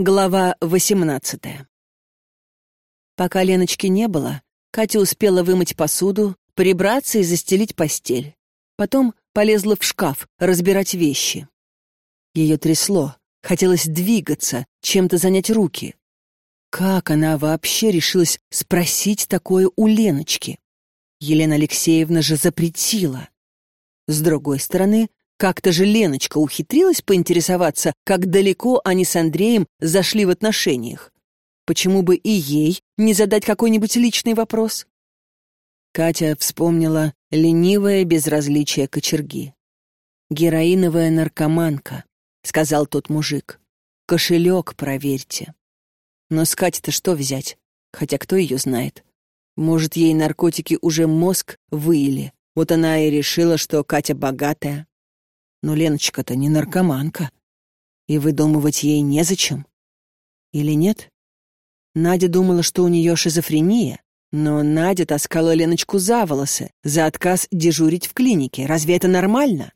Глава 18 Пока Леночки не было, Катя успела вымыть посуду, прибраться и застелить постель. Потом полезла в шкаф разбирать вещи. Ее трясло, хотелось двигаться, чем-то занять руки. Как она вообще решилась спросить такое у Леночки? Елена Алексеевна же запретила. С другой стороны, как-то же Леночка ухитрилась поинтересоваться, как далеко они с Андреем зашли в отношениях. Почему бы и ей не задать какой-нибудь личный вопрос? Катя вспомнила ленивое безразличие кочерги. «Героиновая наркоманка», — сказал тот мужик. «Кошелек проверьте». Но с Катей-то что взять? Хотя кто ее знает? Может, ей наркотики уже мозг выили. Вот она и решила, что Катя богатая. Но Леночка-то не наркоманка. И выдумывать ей незачем. Или нет? Надя думала, что у нее шизофрения, но Надя таскала Леночку за волосы, за отказ дежурить в клинике. Разве это нормально?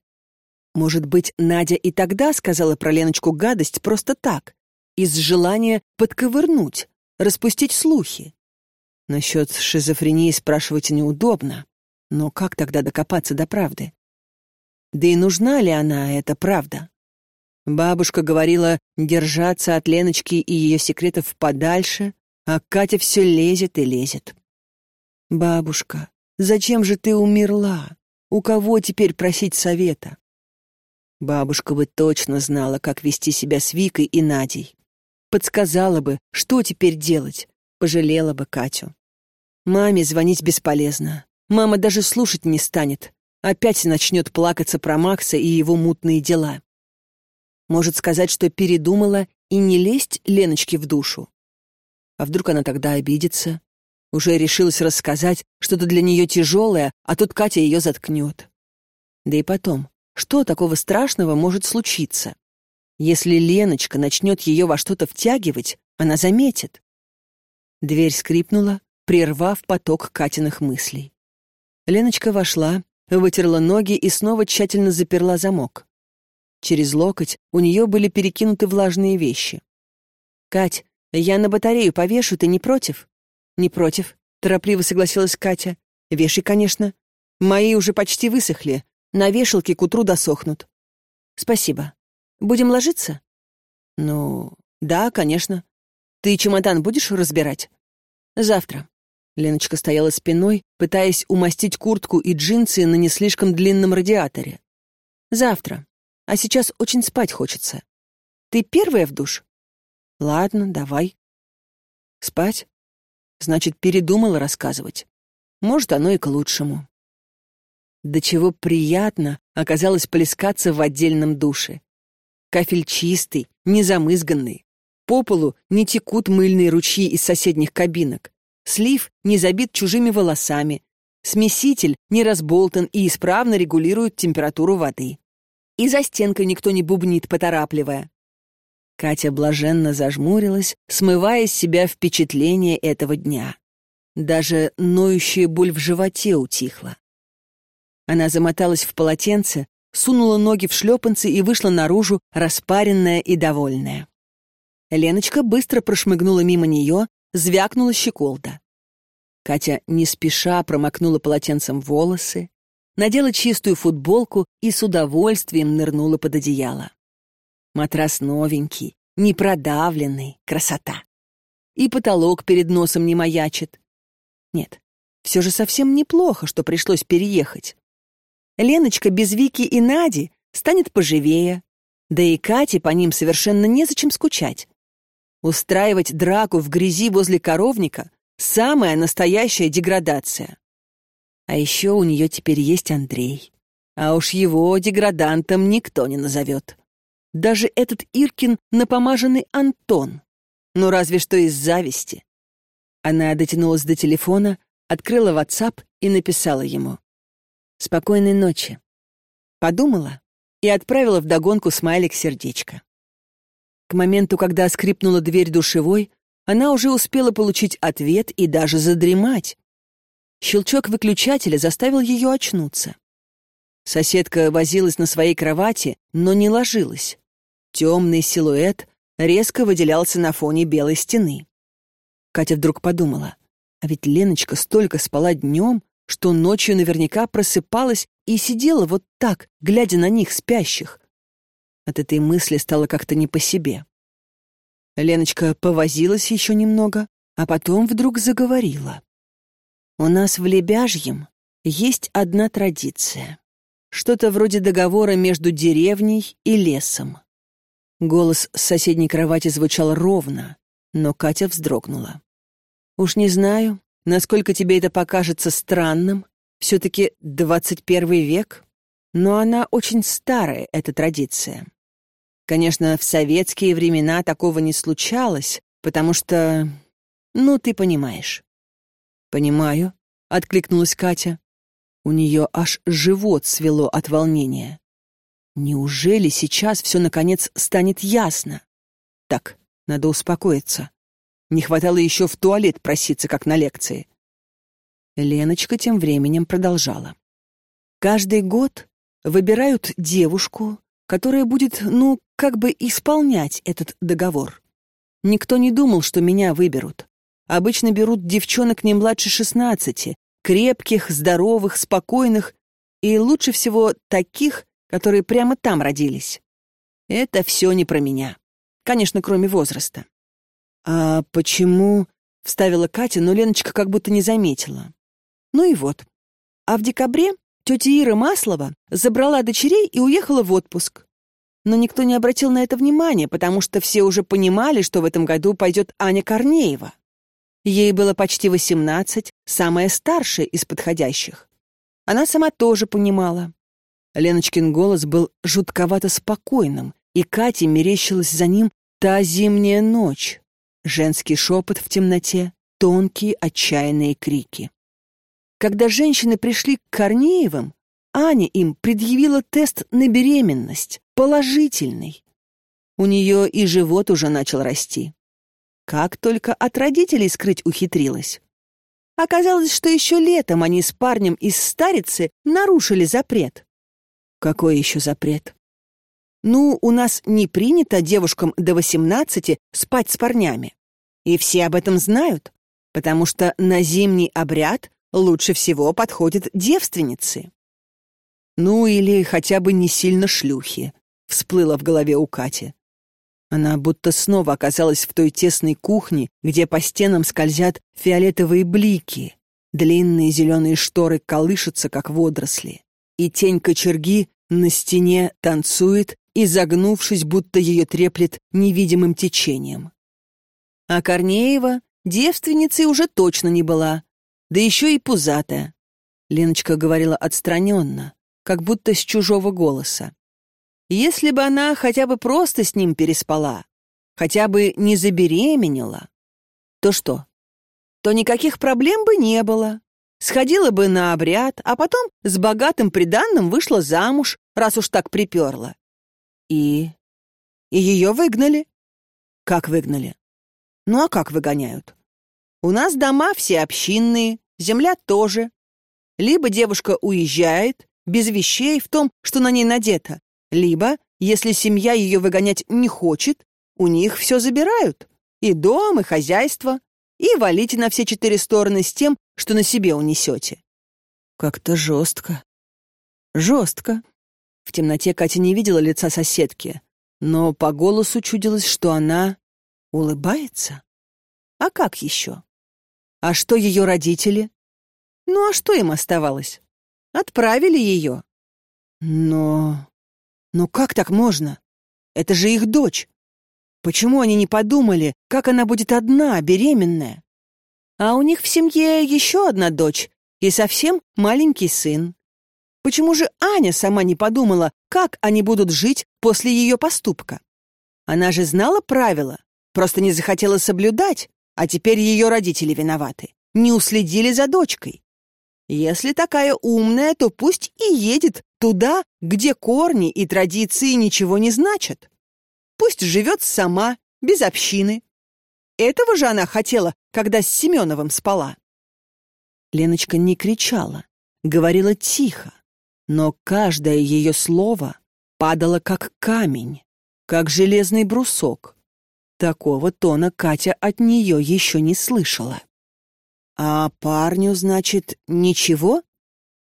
Может быть, Надя и тогда сказала про Леночку гадость просто так, из желания подковырнуть, распустить слухи. Насчет шизофрении спрашивать неудобно, но как тогда докопаться до правды? Да и нужна ли она, эта правда? Бабушка говорила держаться от Леночки и ее секретов подальше, а Катя все лезет и лезет. «Бабушка, зачем же ты умерла? У кого теперь просить совета?» Бабушка бы точно знала, как вести себя с Викой и Надей. Подсказала бы, что теперь делать, пожалела бы Катю. Маме звонить бесполезно. Мама даже слушать не станет. Опять начнет плакаться про Макса и его мутные дела. Может сказать, что передумала и не лезть Леночке в душу. А вдруг она тогда обидится? Уже решилась рассказать что-то для нее тяжелое, а тут Катя ее заткнет. Да и потом, что такого страшного может случиться? Если Леночка начнет ее во что-то втягивать, она заметит. Дверь скрипнула, прервав поток Катиных мыслей. Леночка вошла, вытерла ноги и снова тщательно заперла замок. Через локоть у нее были перекинуты влажные вещи. «Кать, я на батарею повешу, ты не против?» «Не против», — торопливо согласилась Катя. «Вешай, конечно. Мои уже почти высохли. На вешалке к утру досохнут». «Спасибо. Будем ложиться?» «Ну, да, конечно. Ты чемодан будешь разбирать?» «Завтра». Леночка стояла спиной, пытаясь умастить куртку и джинсы на не слишком длинном радиаторе. «Завтра. А сейчас очень спать хочется. Ты первая в душ?» «Ладно, давай». «Спать?» Значит, передумала рассказывать. Может, оно и к лучшему. До чего приятно оказалось плескаться в отдельном душе. Кафель чистый, незамызганный. По полу не текут мыльные ручьи из соседних кабинок. Слив не забит чужими волосами. Смеситель не разболтан и исправно регулирует температуру воды. И за стенкой никто не бубнит, поторапливая. Катя блаженно зажмурилась, смывая с себя впечатление этого дня. Даже ноющая боль в животе утихла. Она замоталась в полотенце, сунула ноги в шлепанцы и вышла наружу, распаренная и довольная. Леночка быстро прошмыгнула мимо нее, звякнула щеколда. Катя не спеша промокнула полотенцем волосы, надела чистую футболку и с удовольствием нырнула под одеяло. Матрас новенький, не продавленный, красота. И потолок перед носом не маячит. Нет, все же совсем неплохо, что пришлось переехать. Леночка без Вики и Нади станет поживее, да и Кате по ним совершенно незачем скучать. Устраивать драку в грязи возле коровника — самая настоящая деградация. А еще у нее теперь есть Андрей. А уж его деградантом никто не назовет. Даже этот Иркин напомаженный Антон. Ну, разве что из зависти. Она дотянулась до телефона, открыла WhatsApp и написала ему. «Спокойной ночи». Подумала и отправила вдогонку смайлик сердечко. К моменту, когда скрипнула дверь душевой, она уже успела получить ответ и даже задремать. Щелчок выключателя заставил ее очнуться. Соседка возилась на своей кровати, но не ложилась. Темный силуэт резко выделялся на фоне белой стены. Катя вдруг подумала, а ведь Леночка столько спала днем, что ночью наверняка просыпалась и сидела вот так, глядя на них, спящих. От этой мысли стало как-то не по себе. Леночка повозилась еще немного, а потом вдруг заговорила. «У нас в Лебяжьем есть одна традиция. Что-то вроде договора между деревней и лесом. Голос с соседней кровати звучал ровно, но Катя вздрогнула. «Уж не знаю, насколько тебе это покажется странным. Все-таки 21 век, но она очень старая, эта традиция. Конечно, в советские времена такого не случалось, потому что... Ну, ты понимаешь». «Понимаю», — откликнулась Катя. У нее аж живот свело от волнения. Неужели сейчас все, наконец, станет ясно? Так, надо успокоиться. Не хватало еще в туалет проситься, как на лекции. Леночка тем временем продолжала. Каждый год выбирают девушку, которая будет, ну, как бы исполнять этот договор. Никто не думал, что меня выберут. Обычно берут девчонок не младше шестнадцати, крепких, здоровых, спокойных и лучше всего таких, которые прямо там родились. Это все не про меня. Конечно, кроме возраста. «А почему...» — вставила Катя, но Леночка как будто не заметила. Ну и вот. А в декабре тетя Ира Маслова забрала дочерей и уехала в отпуск. Но никто не обратил на это внимания, потому что все уже понимали, что в этом году пойдет Аня Корнеева. Ей было почти восемнадцать, самая старшая из подходящих. Она сама тоже понимала. Леночкин голос был жутковато спокойным, и Кате мерещилась за ним та зимняя ночь. Женский шепот в темноте, тонкие отчаянные крики. Когда женщины пришли к Корнеевым, Аня им предъявила тест на беременность, положительный. У нее и живот уже начал расти. Как только от родителей скрыть ухитрилась. Оказалось, что еще летом они с парнем из Старицы нарушили запрет. Какой еще запрет? Ну, у нас не принято девушкам до 18 спать с парнями. И все об этом знают, потому что на зимний обряд лучше всего подходят девственницы. Ну, или хотя бы не сильно шлюхи, всплыло в голове у Кати. Она будто снова оказалась в той тесной кухне, где по стенам скользят фиолетовые блики, длинные зеленые шторы колышутся, как водоросли и тень кочерги на стене танцует, изогнувшись, будто ее треплет невидимым течением. А Корнеева девственницей уже точно не была, да еще и пузатая. Леночка говорила отстраненно, как будто с чужого голоса. Если бы она хотя бы просто с ним переспала, хотя бы не забеременела, то что? То никаких проблем бы не было сходила бы на обряд, а потом с богатым приданным вышла замуж, раз уж так приперла. И... и ее выгнали. Как выгнали? Ну а как выгоняют? У нас дома все общинные, земля тоже. Либо девушка уезжает, без вещей в том, что на ней надето, либо, если семья ее выгонять не хочет, у них все забирают. И дом, и хозяйство и валите на все четыре стороны с тем, что на себе унесете. Как-то жестко. Жестко. В темноте Катя не видела лица соседки, но по голосу чудилось, что она улыбается. А как еще? А что ее родители? Ну а что им оставалось? Отправили ее. Но... Но как так можно? Это же их дочь. Почему они не подумали, как она будет одна, беременная? А у них в семье еще одна дочь и совсем маленький сын. Почему же Аня сама не подумала, как они будут жить после ее поступка? Она же знала правила, просто не захотела соблюдать, а теперь ее родители виноваты. Не уследили за дочкой. Если такая умная, то пусть и едет туда, где корни и традиции ничего не значат. Пусть живет сама, без общины. Этого же она хотела, когда с Семеновым спала. Леночка не кричала, говорила тихо, но каждое ее слово падало как камень, как железный брусок. Такого тона Катя от нее еще не слышала. А парню, значит, ничего?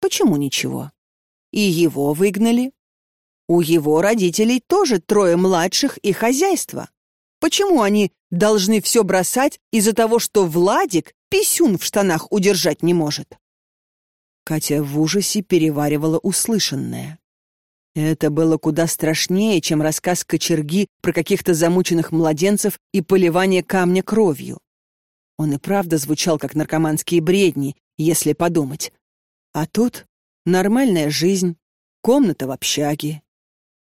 Почему ничего? И его выгнали. У его родителей тоже трое младших и хозяйство. Почему они должны все бросать из-за того, что Владик писюн в штанах удержать не может? Катя в ужасе переваривала услышанное. Это было куда страшнее, чем рассказ кочерги про каких-то замученных младенцев и поливание камня кровью. Он и правда звучал как наркоманские бредни, если подумать. А тут нормальная жизнь, комната в общаге.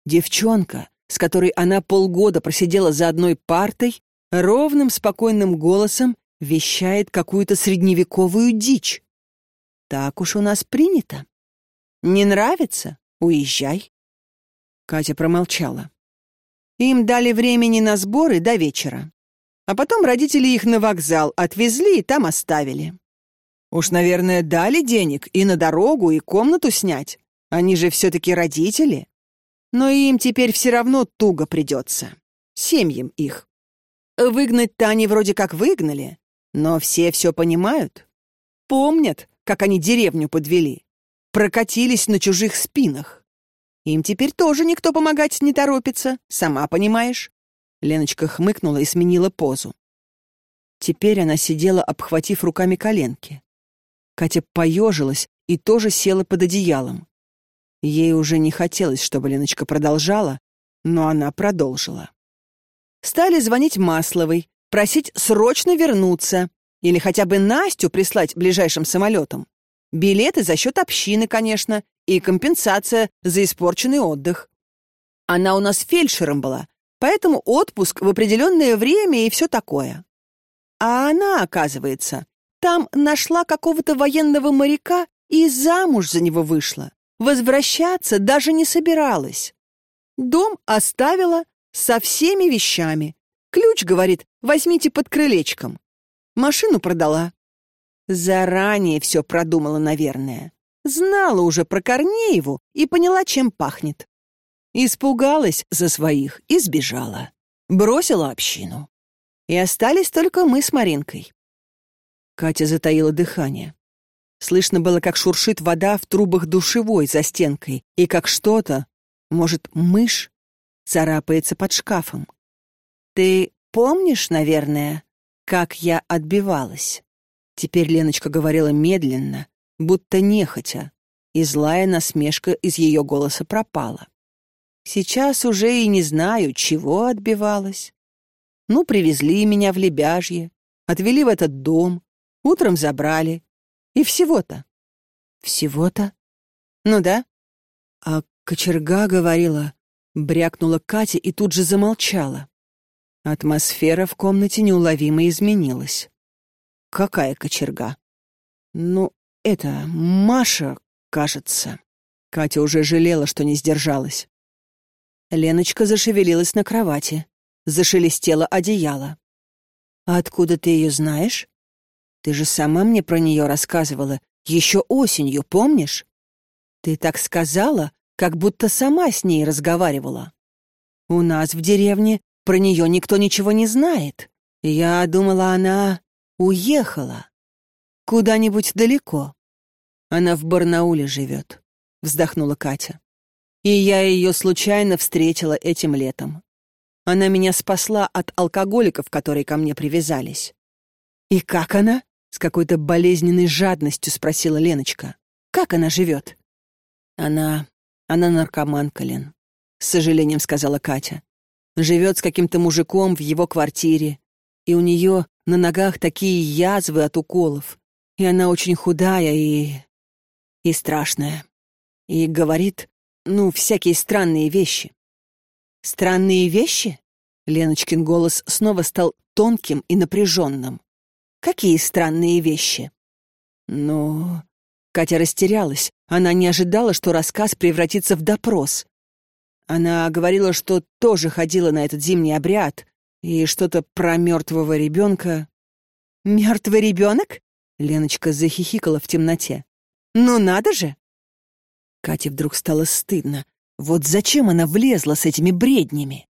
Девчонка, с которой она полгода просидела за одной партой, ровным спокойным голосом вещает какую-то средневековую дичь. Так уж у нас принято. Не нравится? Уезжай. Катя промолчала. Им дали времени на сборы до вечера. А потом родители их на вокзал отвезли и там оставили. Уж, наверное, дали денег и на дорогу, и комнату снять. Они же все-таки родители. Но им теперь все равно туго придется. Семьям их. Выгнать-то они вроде как выгнали, но все все понимают. Помнят, как они деревню подвели. Прокатились на чужих спинах. Им теперь тоже никто помогать не торопится, сама понимаешь». Леночка хмыкнула и сменила позу. Теперь она сидела, обхватив руками коленки. Катя поежилась и тоже села под одеялом. Ей уже не хотелось, чтобы Леночка продолжала, но она продолжила. Стали звонить Масловой, просить срочно вернуться или хотя бы Настю прислать ближайшим самолетом. Билеты за счет общины, конечно, и компенсация за испорченный отдых. Она у нас фельдшером была, поэтому отпуск в определенное время и все такое. А она, оказывается, там нашла какого-то военного моряка и замуж за него вышла. Возвращаться даже не собиралась. Дом оставила со всеми вещами. Ключ, говорит, возьмите под крылечком. Машину продала. Заранее все продумала, наверное. Знала уже про Корнееву и поняла, чем пахнет. Испугалась за своих и сбежала. Бросила общину. И остались только мы с Маринкой. Катя затаила дыхание. Слышно было, как шуршит вода в трубах душевой за стенкой, и как что-то, может, мышь, царапается под шкафом. «Ты помнишь, наверное, как я отбивалась?» Теперь Леночка говорила медленно, будто нехотя, и злая насмешка из ее голоса пропала. Сейчас уже и не знаю, чего отбивалась. Ну, привезли меня в Лебяжье, отвели в этот дом, утром забрали. И всего-то. Всего-то? Ну да. А кочерга говорила, брякнула Катя и тут же замолчала. Атмосфера в комнате неуловимо изменилась. «Какая кочерга?» «Ну, это Маша, кажется». Катя уже жалела, что не сдержалась. Леночка зашевелилась на кровати. Зашелестело одеяло. «А откуда ты ее знаешь? Ты же сама мне про нее рассказывала, еще осенью, помнишь? Ты так сказала, как будто сама с ней разговаривала. У нас в деревне про нее никто ничего не знает. Я думала, она Уехала. Куда-нибудь далеко. Она в Барнауле живет, вздохнула Катя. И я ее случайно встретила этим летом. Она меня спасла от алкоголиков, которые ко мне привязались. «И как она?» — с какой-то болезненной жадностью спросила Леночка. «Как она живет?» «Она... она наркоманка, Лен», — с сожалением сказала Катя. «Живет с каким-то мужиком в его квартире, и у нее на ногах такие язвы от уколов. И она очень худая и... и страшная. И говорит, ну, всякие странные вещи. «Странные вещи?» Леночкин голос снова стал тонким и напряженным. «Какие странные вещи?» «Ну...» Катя растерялась. Она не ожидала, что рассказ превратится в допрос. Она говорила, что тоже ходила на этот зимний обряд, и что-то про мертвого ребенка. «Мертвый ребенок?» — Леночка захихикала в темноте. «Ну надо же!» Кате вдруг стало стыдно. Вот зачем она влезла с этими бреднями?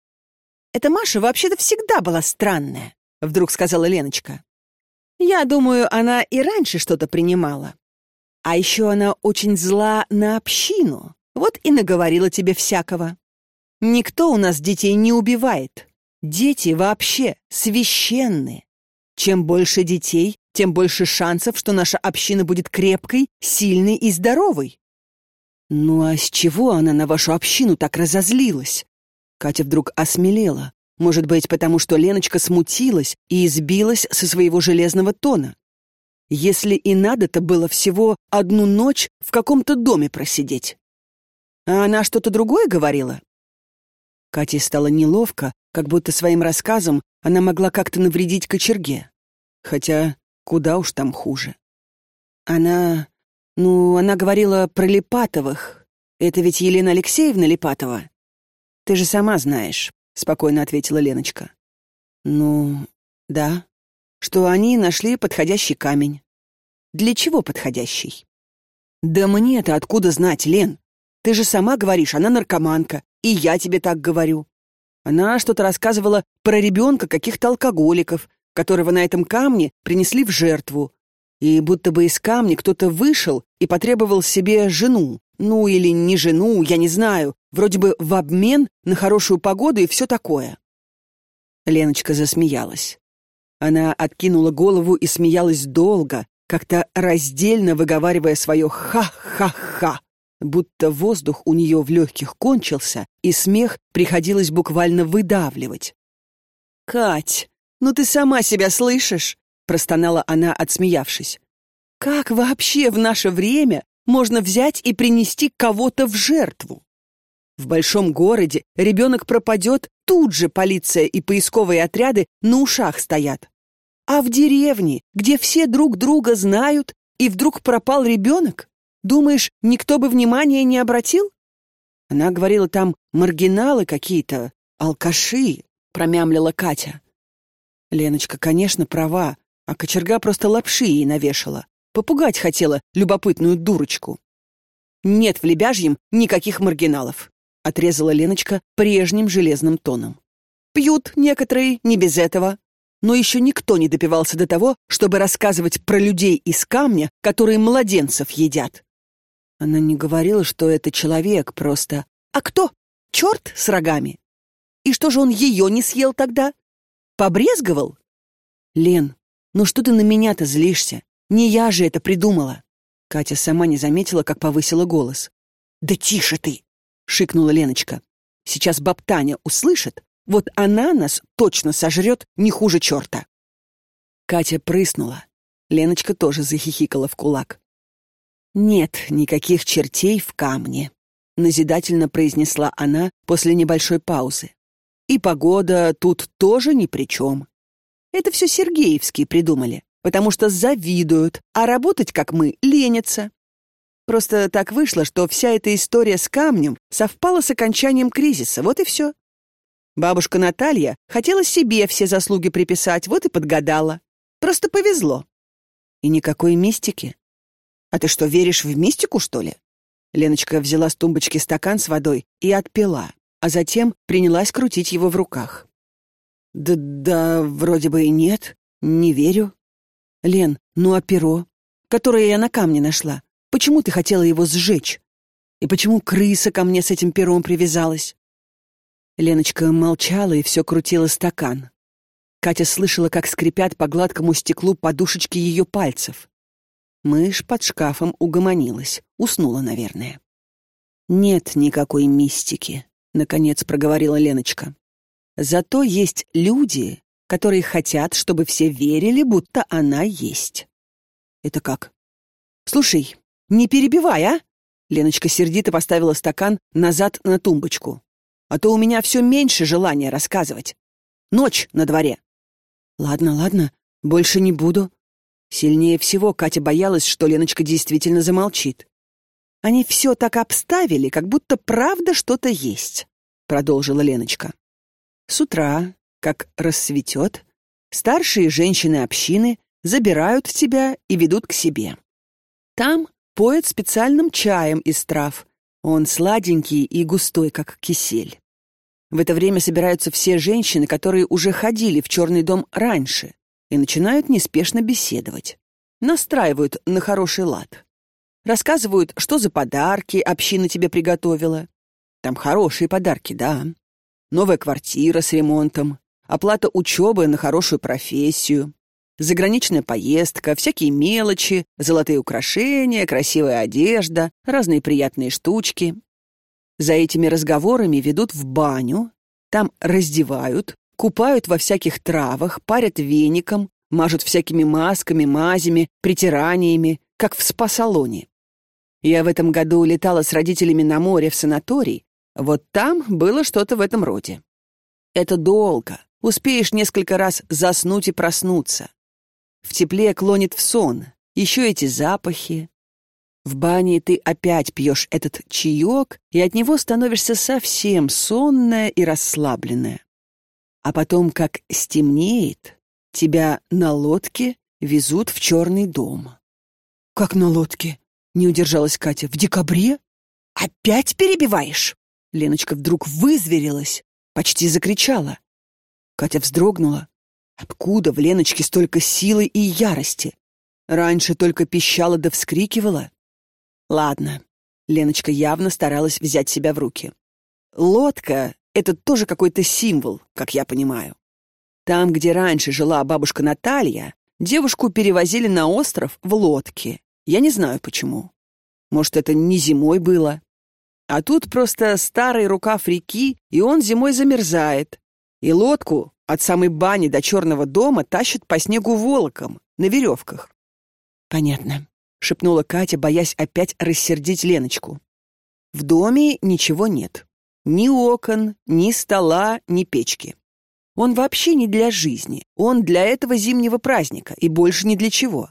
эта Маша вообще-то всегда была странная», — вдруг сказала Леночка. «Я думаю, она и раньше что-то принимала. А еще она очень зла на общину, вот и наговорила тебе всякого. Никто у нас детей не убивает. Дети вообще священные. Чем больше детей, тем больше шансов, что наша община будет крепкой, сильной и здоровой. Ну а с чего она на вашу общину так разозлилась? Катя вдруг осмелела. Может быть, потому что Леночка смутилась и избилась со своего железного тона. Если и надо-то было всего одну ночь в каком-то доме просидеть. А она что-то другое говорила? Кате стало неловко, как будто своим рассказом она могла как-то навредить кочерге. Хотя куда уж там хуже. Она... Ну, она говорила про Липатовых. Это ведь Елена Алексеевна Липатова. Ты же сама знаешь, — спокойно ответила Леночка. Ну, да. Что они нашли подходящий камень. Для чего подходящий? Да мне-то откуда знать, Лен? Ты же сама говоришь, она наркоманка. И я тебе так говорю. Она что-то рассказывала про ребенка каких-то алкоголиков, которого на этом камне принесли в жертву. И будто бы из камня кто-то вышел и потребовал себе жену. Ну, или не жену, я не знаю. Вроде бы в обмен на хорошую погоду и все такое. Леночка засмеялась. Она откинула голову и смеялась долго, как-то раздельно выговаривая свое «ха-ха-ха» будто воздух у нее в легких кончился, и смех приходилось буквально выдавливать. «Кать, ну ты сама себя слышишь?» — простонала она, отсмеявшись. «Как вообще в наше время можно взять и принести кого-то в жертву? В большом городе ребенок пропадет, тут же полиция и поисковые отряды на ушах стоят. А в деревне, где все друг друга знают, и вдруг пропал ребенок? Думаешь, никто бы внимания не обратил? Она говорила, там маргиналы какие-то, алкаши, промямлила Катя. Леночка, конечно, права, а кочерга просто лапши ей навешала. Попугать хотела любопытную дурочку. Нет в Лебяжьем никаких маргиналов, отрезала Леночка прежним железным тоном. Пьют некоторые, не без этого. Но еще никто не допивался до того, чтобы рассказывать про людей из камня, которые младенцев едят. Она не говорила, что это человек просто. А кто? Черт с рогами. И что же он ее не съел тогда? Побрезговал? Лен, ну что ты на меня-то злишься? Не я же это придумала. Катя сама не заметила, как повысила голос. «Да тише ты!» — шикнула Леночка. «Сейчас баб Таня услышит, вот она нас точно сожрет не хуже черта». Катя прыснула. Леночка тоже захихикала в кулак. «Нет никаких чертей в камне», — назидательно произнесла она после небольшой паузы. «И погода тут тоже ни при чем. Это все Сергеевские придумали, потому что завидуют, а работать, как мы, ленятся. Просто так вышло, что вся эта история с камнем совпала с окончанием кризиса, вот и все. Бабушка Наталья хотела себе все заслуги приписать, вот и подгадала. Просто повезло. И никакой мистики. «А ты что, веришь в мистику, что ли?» Леночка взяла с тумбочки стакан с водой и отпила, а затем принялась крутить его в руках. «Да, да, вроде бы и нет. Не верю». «Лен, ну а перо, которое я на камне нашла, почему ты хотела его сжечь? И почему крыса ко мне с этим пером привязалась?» Леночка молчала и все крутила стакан. Катя слышала, как скрипят по гладкому стеклу подушечки ее пальцев. Мышь под шкафом угомонилась. Уснула, наверное. «Нет никакой мистики», — наконец проговорила Леночка. «Зато есть люди, которые хотят, чтобы все верили, будто она есть». «Это как?» «Слушай, не перебивай, а?» Леночка сердито поставила стакан назад на тумбочку. «А то у меня все меньше желания рассказывать. Ночь на дворе». «Ладно, ладно, больше не буду», Сильнее всего Катя боялась, что Леночка действительно замолчит. «Они все так обставили, как будто правда что-то есть», — продолжила Леночка. «С утра, как рассветет, старшие женщины общины забирают тебя и ведут к себе. Там поют специальным чаем из трав. Он сладенький и густой, как кисель. В это время собираются все женщины, которые уже ходили в черный дом раньше, и начинают неспешно беседовать. Настраивают на хороший лад. Рассказывают, что за подарки община тебе приготовила. Там хорошие подарки, да. Новая квартира с ремонтом, оплата учебы на хорошую профессию, заграничная поездка, всякие мелочи, золотые украшения, красивая одежда, разные приятные штучки. За этими разговорами ведут в баню, там раздевают, купают во всяких травах, парят веником, мажут всякими масками, мазями, притираниями, как в спа-салоне. Я в этом году улетала с родителями на море в санаторий, вот там было что-то в этом роде. Это долго, успеешь несколько раз заснуть и проснуться. В тепле клонит в сон, еще эти запахи, в бане ты опять пьешь этот чаек, и от него становишься совсем сонная и расслабленная. А потом, как стемнеет, тебя на лодке везут в черный дом. «Как на лодке?» — не удержалась Катя. «В декабре? Опять перебиваешь?» Леночка вдруг вызверилась, почти закричала. Катя вздрогнула. Откуда в Леночке столько силы и ярости? Раньше только пищала да вскрикивала. Ладно. Леночка явно старалась взять себя в руки. Лодка — это тоже какой-то символ, как я понимаю. Там, где раньше жила бабушка Наталья, девушку перевозили на остров в лодке. Я не знаю, почему. Может, это не зимой было. А тут просто старый рукав реки, и он зимой замерзает. И лодку от самой бани до черного дома тащит по снегу волоком, на веревках. Понятно шепнула Катя, боясь опять рассердить Леночку. В доме ничего нет. Ни окон, ни стола, ни печки. Он вообще не для жизни. Он для этого зимнего праздника и больше ни для чего.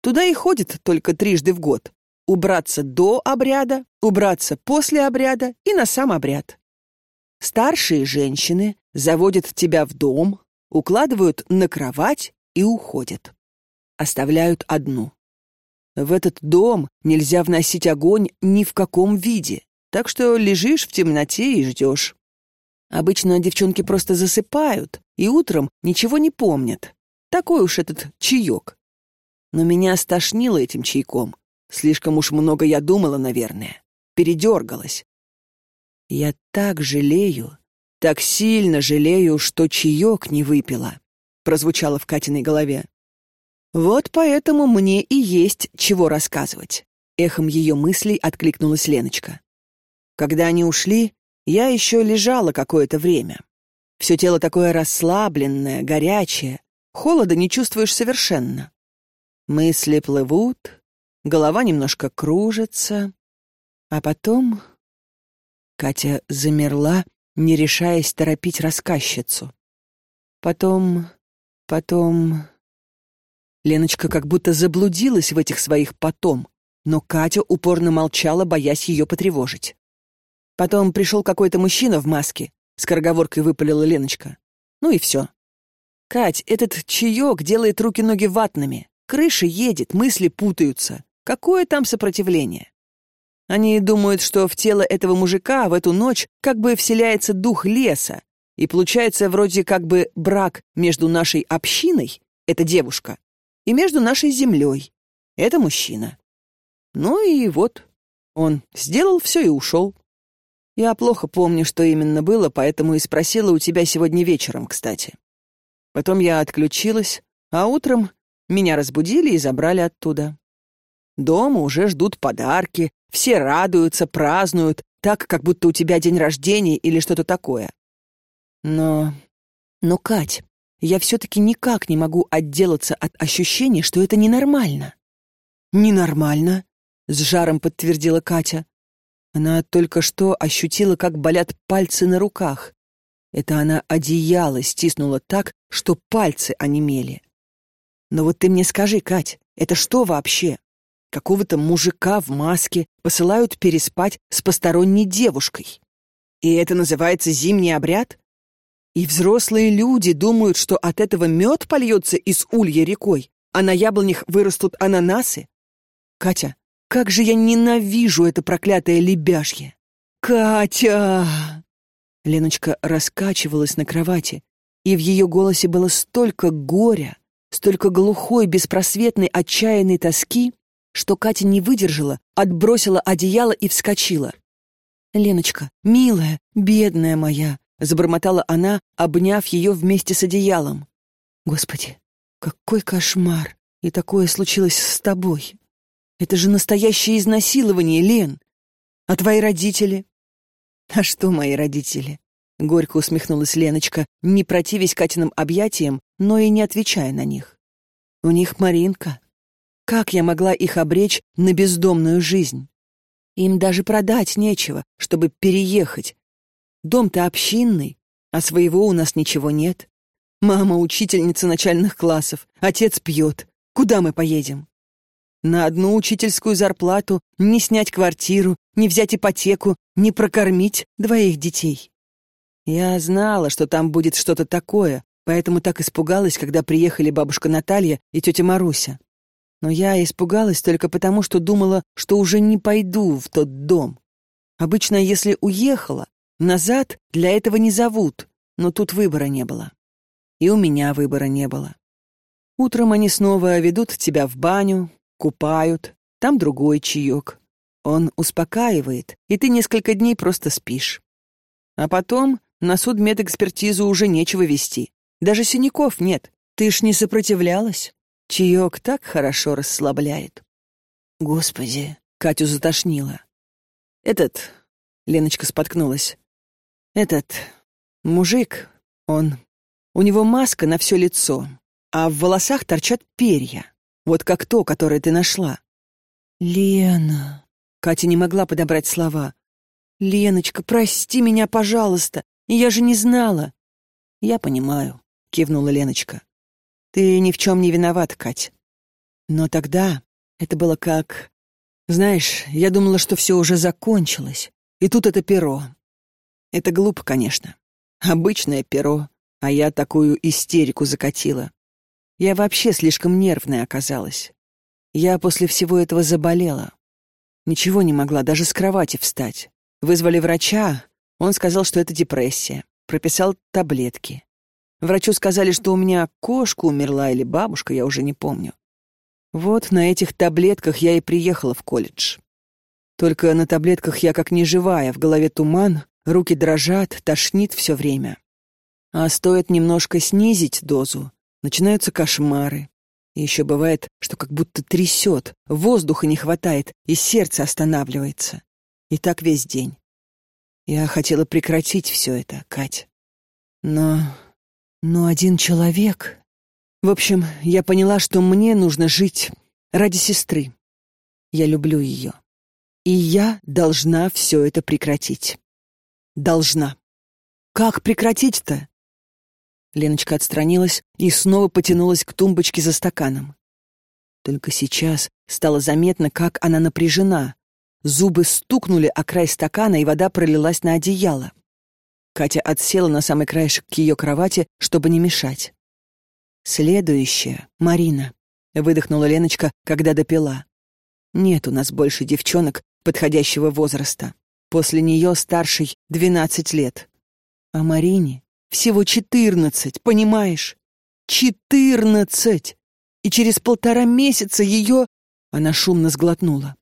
Туда и ходит только трижды в год. Убраться до обряда, убраться после обряда и на сам обряд. Старшие женщины заводят тебя в дом, укладывают на кровать и уходят. Оставляют одну. В этот дом нельзя вносить огонь ни в каком виде, так что лежишь в темноте и ждешь. Обычно девчонки просто засыпают и утром ничего не помнят. Такой уж этот чаек. Но меня стошнило этим чайком. Слишком уж много я думала, наверное. Передергалась. Я так жалею, так сильно жалею, что чаек не выпила, прозвучало в Катиной голове. Вот поэтому мне и есть чего рассказывать. Эхом ее мыслей откликнулась Леночка. Когда они ушли, я еще лежала какое-то время. Все тело такое расслабленное, горячее, холода не чувствуешь совершенно. Мысли плывут, голова немножко кружится, а потом... Катя замерла, не решаясь торопить рассказчицу. Потом... потом... Леночка как будто заблудилась в этих своих потом, но Катя упорно молчала, боясь ее потревожить. Потом пришел какой-то мужчина в маске, скороговоркой выпалила Леночка. Ну и все. Кать, этот чаек делает руки-ноги ватными, крыша едет, мысли путаются. Какое там сопротивление? Они думают, что в тело этого мужика в эту ночь как бы вселяется дух леса, и получается вроде как бы брак между нашей общиной, это девушка, и между нашей землей. Это мужчина. Ну и вот, он сделал все и ушел. Я плохо помню, что именно было, поэтому и спросила у тебя сегодня вечером, кстати. Потом я отключилась, а утром меня разбудили и забрали оттуда. Дома уже ждут подарки, все радуются, празднуют, так, как будто у тебя день рождения или что-то такое. Но... Но, Кать, я все-таки никак не могу отделаться от ощущения, что это ненормально. «Ненормально», — с жаром подтвердила Катя. Она только что ощутила, как болят пальцы на руках. Это она одеяло стиснула так, что пальцы онемели. Но вот ты мне скажи, Кать, это что вообще? Какого-то мужика в маске посылают переспать с посторонней девушкой. И это называется зимний обряд? И взрослые люди думают, что от этого мед польется из улья рекой, а на яблонях вырастут ананасы. Катя, как же я ненавижу это проклятое лебяжье! Катя! Леночка раскачивалась на кровати, и в ее голосе было столько горя, столько глухой, беспросветной, отчаянной тоски, что Катя не выдержала, отбросила одеяло и вскочила. «Леночка, милая, бедная моя!» — забормотала она, обняв ее вместе с одеялом. «Господи, какой кошмар! И такое случилось с тобой! Это же настоящее изнасилование, Лен! А твои родители?» «А что мои родители?» — горько усмехнулась Леночка, не противясь Катиным объятиям, но и не отвечая на них. «У них Маринка. Как я могла их обречь на бездомную жизнь? Им даже продать нечего, чтобы переехать. Дом-то общинный, а своего у нас ничего нет. Мама учительница начальных классов, отец пьет. Куда мы поедем? На одну учительскую зарплату не снять квартиру, не взять ипотеку, не прокормить двоих детей. Я знала, что там будет что-то такое, поэтому так испугалась, когда приехали бабушка Наталья и тетя Маруся. Но я испугалась только потому, что думала, что уже не пойду в тот дом. Обычно, если уехала, назад для этого не зовут, но тут выбора не было. И у меня выбора не было. Утром они снова ведут тебя в баню, купают, там другой чаек. Он успокаивает, и ты несколько дней просто спишь. А потом на судмедэкспертизу уже нечего вести. Даже синяков нет. Ты ж не сопротивлялась. Чаек так хорошо расслабляет. Господи, Катю затошнило. Этот... Леночка споткнулась. Этот... Мужик, он... У него маска на все лицо, а в волосах торчат перья. Вот как то, которое ты нашла. Лена... Катя не могла подобрать слова. «Леночка, прости меня, пожалуйста. Я же не знала». «Я понимаю», — кивнула Леночка. Ты ни в чем не виноват, Кать. Но тогда это было как... Знаешь, я думала, что все уже закончилось. И тут это перо. Это глупо, конечно. Обычное перо, а я такую истерику закатила. Я вообще слишком нервная оказалась. Я после всего этого заболела. Ничего не могла даже с кровати встать. Вызвали врача, он сказал, что это депрессия. Прописал таблетки. Врачу сказали, что у меня кошка умерла или бабушка, я уже не помню. Вот на этих таблетках я и приехала в колледж. Только на таблетках я как неживая, в голове туман, руки дрожат, тошнит все время. А стоит немножко снизить дозу, начинаются кошмары. И еще бывает, что как будто трясет, воздуха не хватает, и сердце останавливается. И так весь день. Я хотела прекратить все это, Кать. Но но один человек... В общем, я поняла, что мне нужно жить ради сестры. Я люблю ее. И я должна все это прекратить. Должна. Как прекратить-то? Леночка отстранилась и снова потянулась к тумбочке за стаканом. Только сейчас стало заметно, как она напряжена. Зубы стукнули о край стакана, и вода пролилась на одеяло. Катя отсела на самый краешек к ее кровати, чтобы не мешать. «Следующая, Марина», — выдохнула Леночка, когда допила. «Нет у нас больше девчонок подходящего возраста. После нее старший — двенадцать лет. А Марине всего четырнадцать, понимаешь? Четырнадцать! И через полтора месяца ее...» Она шумно сглотнула.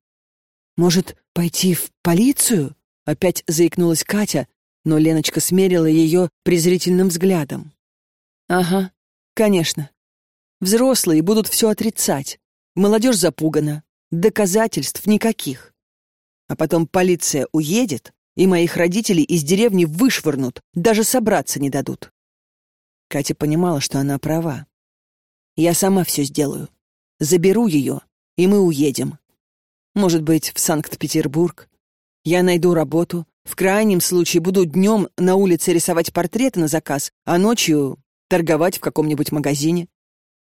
«Может, пойти в полицию?» Опять заикнулась Катя, но Леночка смерила ее презрительным взглядом. «Ага, конечно. Взрослые будут все отрицать. Молодежь запугана. Доказательств никаких. А потом полиция уедет, и моих родителей из деревни вышвырнут, даже собраться не дадут». Катя понимала, что она права. «Я сама все сделаю. Заберу ее, и мы уедем. Может быть, в Санкт-Петербург. Я найду работу, в крайнем случае буду днем на улице рисовать портреты на заказ, а ночью торговать в каком-нибудь магазине.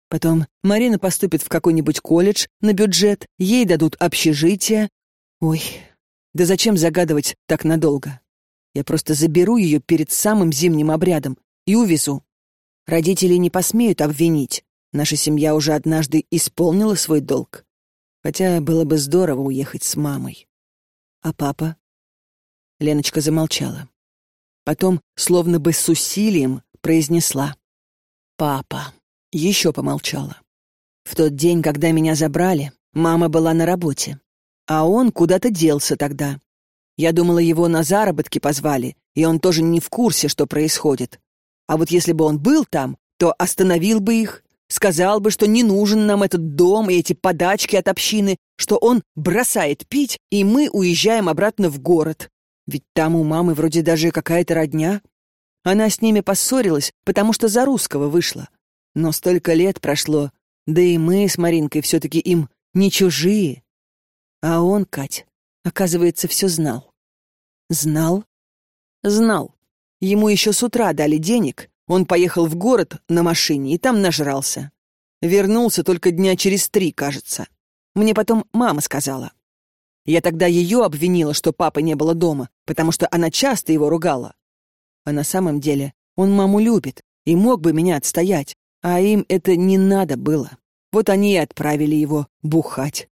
Потом Марина поступит в какой-нибудь колледж на бюджет, ей дадут общежитие. Ой, да зачем загадывать так надолго? Я просто заберу ее перед самым зимним обрядом и увезу. Родители не посмеют обвинить. Наша семья уже однажды исполнила свой долг. Хотя было бы здорово уехать с мамой. А папа? Леночка замолчала. Потом, словно бы с усилием, произнесла. «Папа». Еще помолчала. В тот день, когда меня забрали, мама была на работе. А он куда-то делся тогда. Я думала, его на заработки позвали, и он тоже не в курсе, что происходит. А вот если бы он был там, то остановил бы их, сказал бы, что не нужен нам этот дом и эти подачки от общины, что он бросает пить, и мы уезжаем обратно в город. Ведь там у мамы вроде даже какая-то родня. Она с ними поссорилась, потому что за русского вышла. Но столько лет прошло, да и мы с Маринкой все-таки им не чужие. А он, Кать, оказывается, все знал. Знал? Знал. Ему еще с утра дали денег, он поехал в город на машине и там нажрался. Вернулся только дня через три, кажется. Мне потом мама сказала. Я тогда ее обвинила, что папы не было дома, потому что она часто его ругала. А на самом деле он маму любит и мог бы меня отстоять, а им это не надо было. Вот они и отправили его бухать.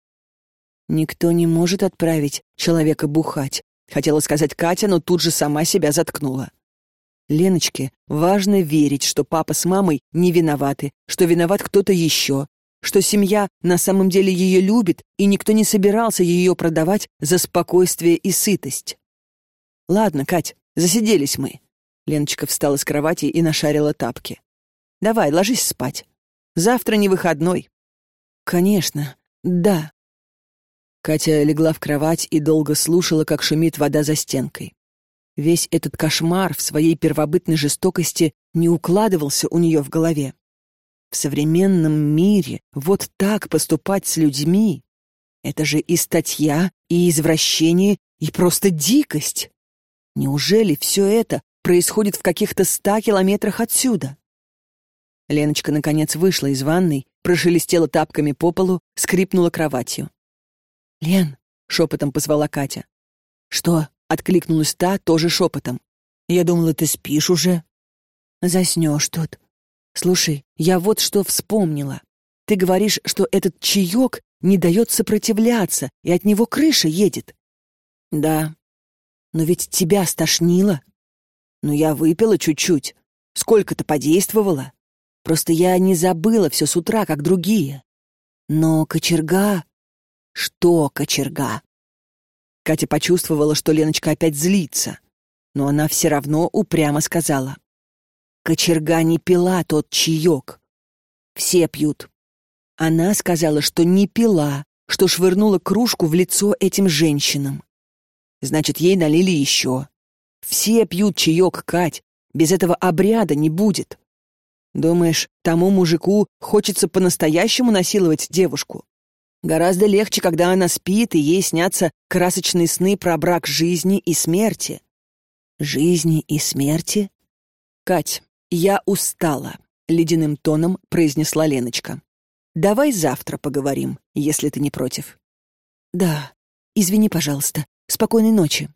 Никто не может отправить человека бухать, хотела сказать Катя, но тут же сама себя заткнула. Леночке важно верить, что папа с мамой не виноваты, что виноват кто-то еще, что семья на самом деле ее любит, и никто не собирался ее продавать за спокойствие и сытость. «Ладно, Кать, засиделись мы». Леночка встала с кровати и нашарила тапки. «Давай, ложись спать. Завтра не выходной». «Конечно, да». Катя легла в кровать и долго слушала, как шумит вода за стенкой. Весь этот кошмар в своей первобытной жестокости не укладывался у нее в голове. В современном мире вот так поступать с людьми — это же и статья, и извращение, и просто дикость. Неужели все это происходит в каких-то ста километрах отсюда? Леночка, наконец, вышла из ванной, прошелестела тапками по полу, скрипнула кроватью. «Лен!» — шепотом позвала Катя. «Что?» — откликнулась та тоже шепотом. «Я думала, ты спишь уже». «Заснешь тут», Слушай, я вот что вспомнила. Ты говоришь, что этот чаек не дает сопротивляться, и от него крыша едет. Да. Но ведь тебя стошнило. Ну, я выпила чуть-чуть. Сколько-то подействовало. Просто я не забыла все с утра, как другие. Но кочерга... Что кочерга? Катя почувствовала, что Леночка опять злится. Но она все равно упрямо сказала. Кочерга не пила тот чаек. Все пьют. Она сказала, что не пила, что швырнула кружку в лицо этим женщинам. Значит, ей налили еще. Все пьют чаек, Кать. Без этого обряда не будет. Думаешь, тому мужику хочется по-настоящему насиловать девушку? Гораздо легче, когда она спит, и ей снятся красочные сны про брак жизни и смерти. Жизни и смерти? Кать, «Я устала», — ледяным тоном произнесла Леночка. «Давай завтра поговорим, если ты не против». «Да. Извини, пожалуйста. Спокойной ночи».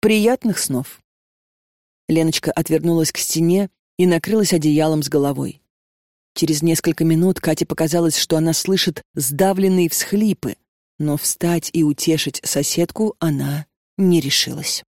«Приятных снов». Леночка отвернулась к стене и накрылась одеялом с головой. Через несколько минут Кате показалось, что она слышит сдавленные всхлипы, но встать и утешить соседку она не решилась.